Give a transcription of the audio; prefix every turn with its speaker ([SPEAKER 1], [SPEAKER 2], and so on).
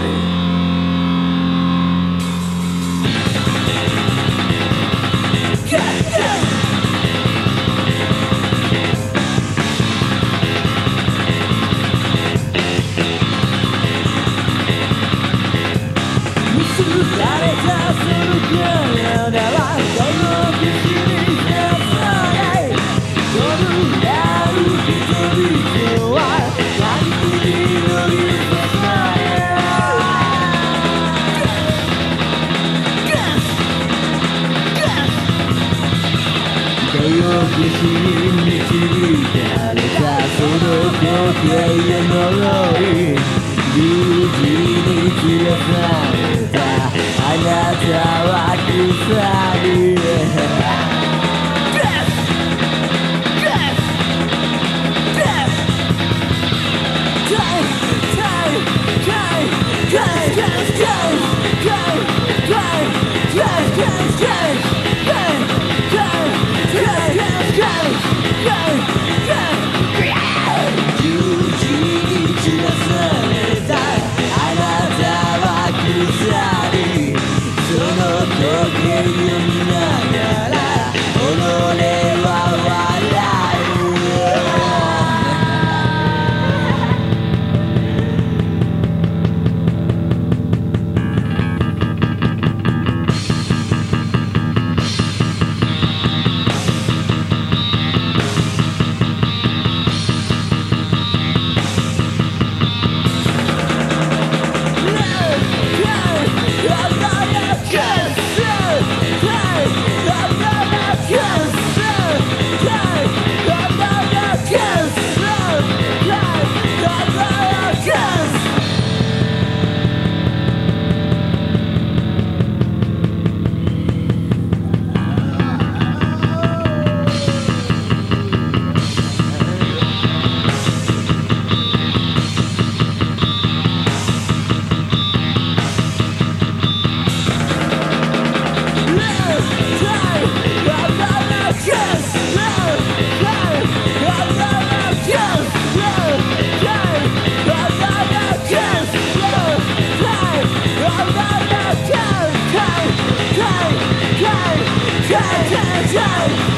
[SPEAKER 1] Yeah, yeah, yeah. 疑心に導いて跳ねたその時計や呪い理事にの経験な Yeah!